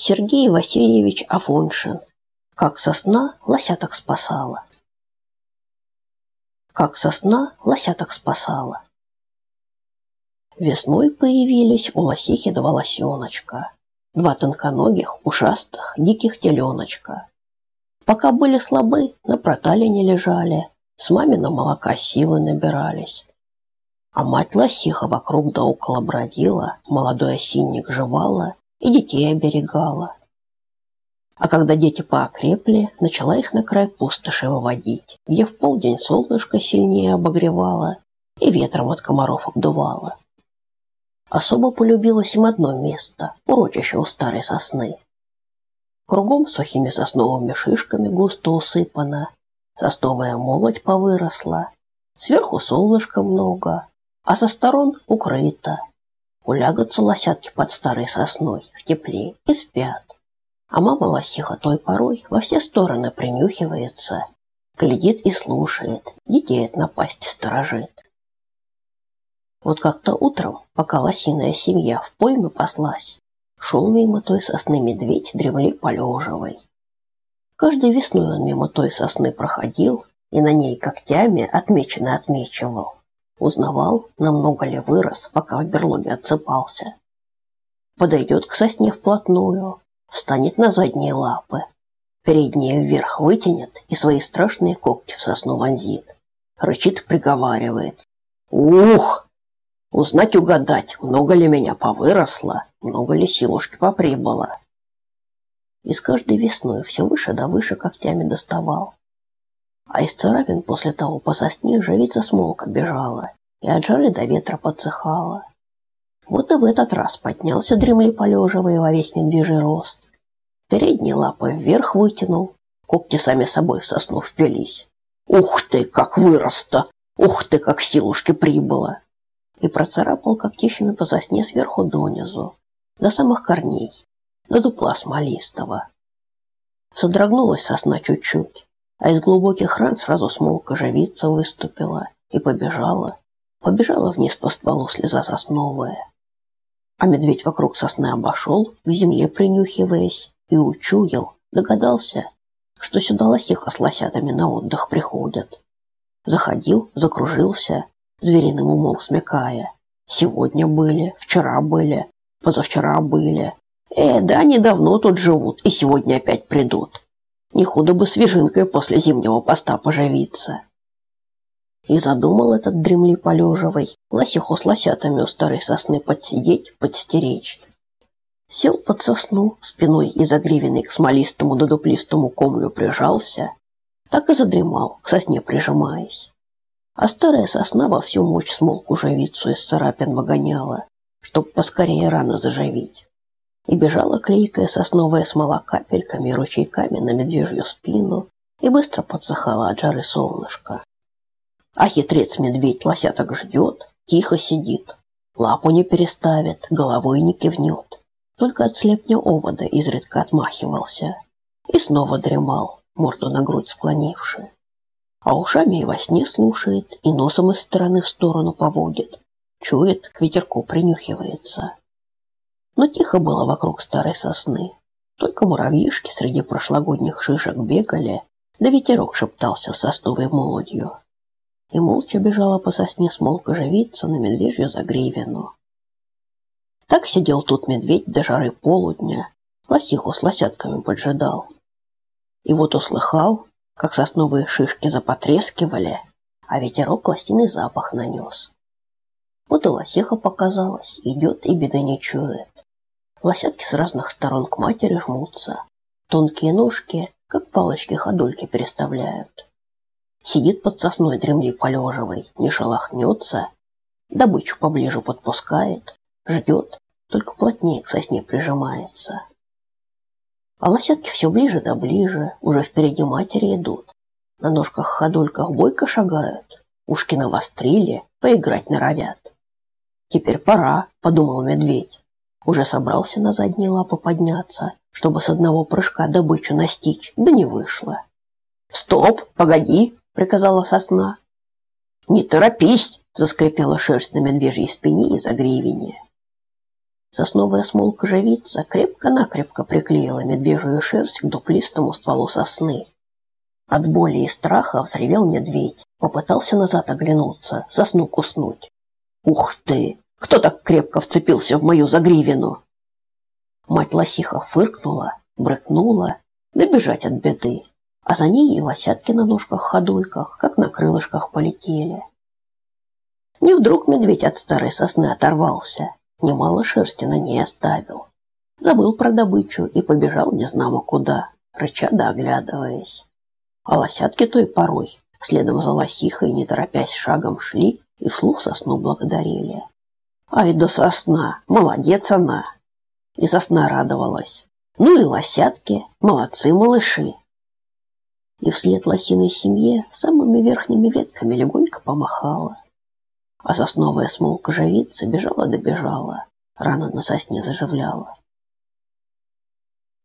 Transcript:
Сергей Васильевич Афоншин. Как сосна лосяток спасала. Как сосна лосяток спасала. Весной появились у лосихи два лосеночка. Два тонконогих, ушастых, диких теленочка. Пока были слабы, на проталине лежали, с маминого молока силы набирались. А мать лосиха вокруг да около бродила, молодой осинник жевала и детей оберегала. А когда дети поокрепли, начала их на край пустоши выводить, где в полдень солнышко сильнее обогревало и ветром от комаров обдувало. Особо полюбилось им одно место – урочище у старой сосны. Кругом сухими сосновыми шишками густо усыпано, сосновая молоть повыросла, сверху солнышко много, а со сторон укрыто. Улягутся лосятки под старой сосной в тепле и спят. А мама лосиха той порой во все стороны принюхивается, глядит и слушает, детей от напасти сторожит. Вот как-то утром, пока лосиная семья в поймы паслась, шел мимо той сосны медведь дремли полеживой. Каждой весной он мимо той сосны проходил и на ней когтями отмеченно отмечивал. Узнавал, намного ли вырос, пока в берлоге отсыпался. Подойдет к сосне вплотную, встанет на задние лапы, передние вверх вытянет и свои страшные когти в сосну вонзит. Рычит приговаривает. «Ух! Узнать угадать, много ли меня повыросло, много ли силушки поприбыло». И с каждой весной все выше да выше когтями доставал. А из царапин после того по сосне живица смолка бежала и от жары до ветра подсыхала. Вот и в этот раз поднялся дремли полеживый во весь медвежий рост. Передние лапы вверх вытянул, когти сами собой в сосну впились. Ух ты, как вырос-то! Ух ты, как силушки прибыло! И процарапал когтищами по сосне сверху донизу, до самых корней, до дупла смолистого. Содрогнулась сосна чуть-чуть, а из глубоких ран сразу смолка живица выступила и побежала. Побежала вниз по стволу слеза сосновая. А медведь вокруг сосны обошел, к земле принюхиваясь, и учуял, догадался, что сюда лосиха с лосятами на отдых приходят. Заходил, закружился, звериным умом смекая. Сегодня были, вчера были, позавчера были. Э, да они давно тут живут и сегодня опять придут. Не худо бы свежинкой после зимнего поста поживиться. И задумал этот дремли полеживый лосиху с лосятами у старой сосны подсидеть, подстеречь. Сел под сосну, спиной и загривенный к смолистому да дуплистому комлю прижался, так и задремал, к сосне прижимаясь. А старая сосна во всю мощь смолку живицу из царапин выгоняла, чтоб поскорее рано заживить и бежала клейкая сосновая смола капельками и ручейками на медвежью спину и быстро подсыхала от жары солнышко. А хитрец-медведь лосяток ждет, тихо сидит, лапу не переставит, головой не кивнет, только от слепня овода изредка отмахивался и снова дремал, морду на грудь склонивши. А ушами и во сне слушает, и носом из стороны в сторону поводит, чует, к ветерку принюхивается но тихо было вокруг старой сосны. Только муравьишки среди прошлогодних шишек бегали, да ветерок шептался с сосновой молодью. И молча бежала по сосне смолка живица на медвежью загривину. Так сидел тут медведь до жары полудня, лосиху с лосятками поджидал. И вот услыхал, как сосновые шишки запотрескивали, а ветерок лосиный запах нанес. Вот и лосиха показалась, идет и беды не чует. Лосятки с разных сторон к матери жмутся. Тонкие ножки, как палочки-ходульки, переставляют. Сидит под сосной дремли полеживой, не шелохнется, добычу поближе подпускает, ждет, только плотнее к сосне прижимается. А лосятки все ближе да ближе, уже впереди матери идут. На ножках-ходульках бойко шагают, ушки навострили, поиграть норовят. «Теперь пора», — подумал медведь. Уже собрался на задние лапы подняться, чтобы с одного прыжка добычу настичь, да не вышло. «Стоп! Погоди!» — приказала сосна. «Не торопись!» — заскрипела шерсть на медвежьей спине и загривине. Сосновая смолка-живица крепко-накрепко приклеила медвежью шерсть к дуплистому стволу сосны. От боли и страха взревел медведь, попытался назад оглянуться, сосну куснуть. «Ух ты! Кто так крепко вцепился в мою загривину?» Мать лосиха фыркнула, брыкнула, добежать от беды, а за ней и лосятки на ножках-ходульках, как на крылышках полетели. Не вдруг медведь от старой сосны оторвался, немало шерсти на ней оставил. Забыл про добычу и побежал незнамо куда, рыча да оглядываясь. А лосятки той порой, следом за лосихой, не торопясь шагом шли и вслух сосну благодарили. Ай да сосна, молодец она! И сосна радовалась. Ну и лосятки, молодцы малыши. И вслед лосиной семье самыми верхними ветками легонько помахала. А сосновая смолка живица бежала добежала, рано на сосне заживляла.